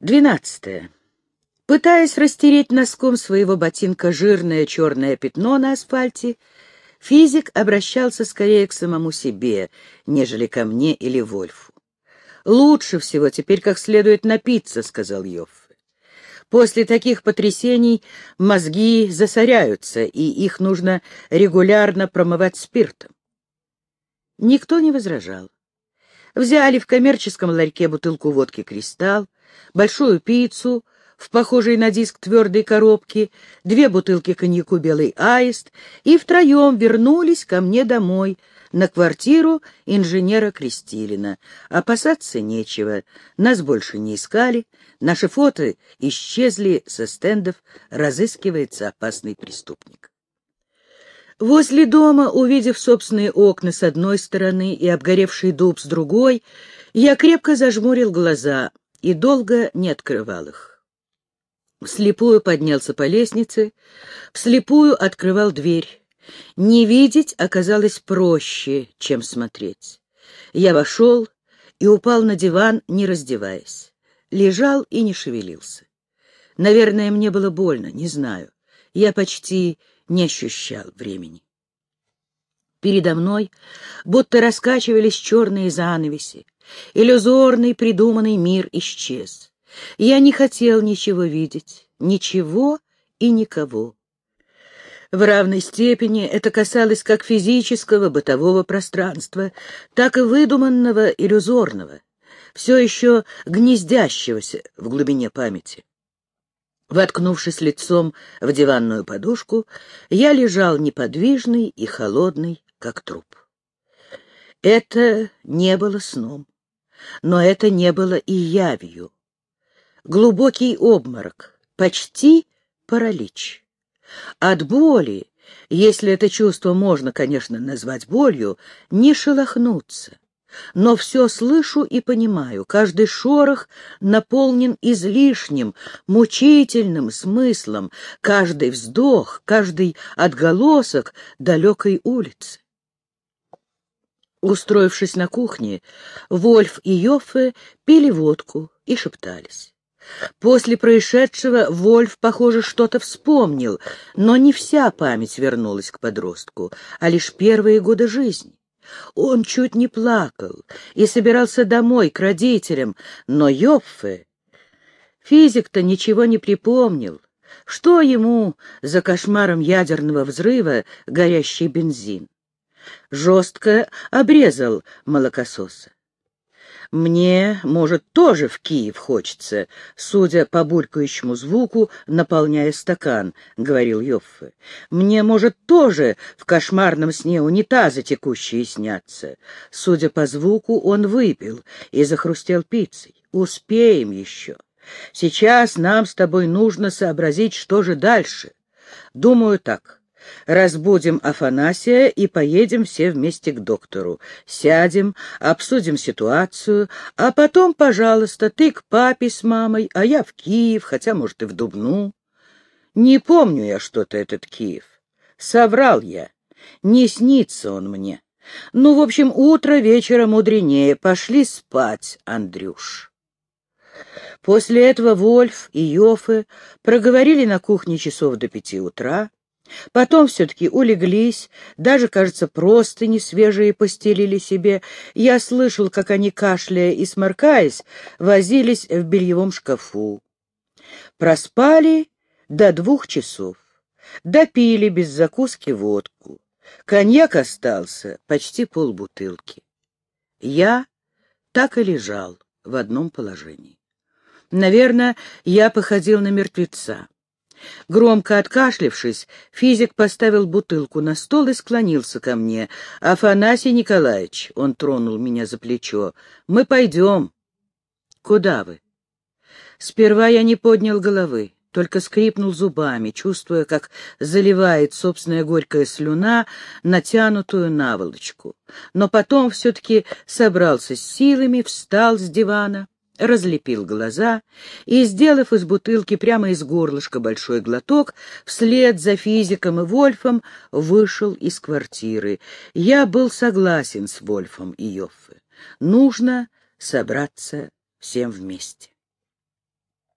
Двенадцатое. Пытаясь растереть носком своего ботинка жирное черное пятно на асфальте, физик обращался скорее к самому себе, нежели ко мне или Вольфу. «Лучше всего теперь как следует напиться», — сказал Йоффе. «После таких потрясений мозги засоряются, и их нужно регулярно промывать спиртом». Никто не возражал. Взяли в коммерческом ларьке бутылку водки «Кристалл», большую пиццу в похожей на диск твердой коробке, две бутылки коньяку «Белый аист» и втроем вернулись ко мне домой, на квартиру инженера Крестилина. Опасаться нечего, нас больше не искали, наши фото исчезли со стендов, разыскивается опасный преступник. Возле дома, увидев собственные окна с одной стороны и обгоревший дуб с другой, я крепко зажмурил глаза и долго не открывал их. Вслепую поднялся по лестнице, вслепую открывал дверь. Не видеть оказалось проще, чем смотреть. Я вошел и упал на диван, не раздеваясь. Лежал и не шевелился. Наверное, мне было больно, не знаю. Я почти не ощущал времени. Передо мной будто раскачивались черные занавеси. Иллюзорный придуманный мир исчез. Я не хотел ничего видеть, ничего и никого. В равной степени это касалось как физического, бытового пространства, так и выдуманного, иллюзорного, все еще гнездящегося в глубине памяти. Воткнувшись лицом в диванную подушку, я лежал неподвижный и холодный, как труп. Это не было сном, но это не было и явью. Глубокий обморок, почти паралич. От боли, если это чувство можно, конечно, назвать болью, не шелохнуться но все слышу и понимаю, каждый шорох наполнен излишним, мучительным смыслом, каждый вздох, каждый отголосок далекой улицы. Устроившись на кухне, Вольф и Йоффе пили водку и шептались. После происшедшего Вольф, похоже, что-то вспомнил, но не вся память вернулась к подростку, а лишь первые годы жизни. Он чуть не плакал и собирался домой, к родителям, но Йоффе... Физик-то ничего не припомнил. Что ему за кошмаром ядерного взрыва горящий бензин? Жестко обрезал молокососа. Мне, может, тоже в Киев хочется, судя по булькающему звуку, наполняя стакан, — говорил Йоффе. Мне, может, тоже в кошмарном сне унитазы текущие снятся. Судя по звуку, он выпил и захрустел пиццей. Успеем еще. Сейчас нам с тобой нужно сообразить, что же дальше. Думаю так. Разбудим Афанасия и поедем все вместе к доктору. Сядем, обсудим ситуацию, а потом, пожалуйста, ты к папе с мамой, а я в Киев, хотя, может, и в Дубну. Не помню я что-то этот Киев. Соврал я. Не снится он мне. Ну, в общем, утро вечера мудренее. Пошли спать, Андрюш. После этого Вольф и Йофе проговорили на кухне часов до пяти утра, Потом все-таки улеглись, даже, кажется, просто не свежие постелили себе. Я слышал, как они, кашляя и сморкаясь, возились в бельевом шкафу. Проспали до двух часов. Допили без закуски водку. Коньяк остался почти полбутылки. Я так и лежал в одном положении. Наверное, я походил на мертвеца. Громко откашлившись, физик поставил бутылку на стол и склонился ко мне. «Афанасий Николаевич», — он тронул меня за плечо, — «мы пойдем». «Куда вы?» Сперва я не поднял головы, только скрипнул зубами, чувствуя, как заливает собственная горькая слюна натянутую наволочку. Но потом все-таки собрался с силами, встал с дивана разлепил глаза и, сделав из бутылки прямо из горлышка большой глоток, вслед за физиком и Вольфом вышел из квартиры. Я был согласен с Вольфом и Йоффе. Нужно собраться всем вместе.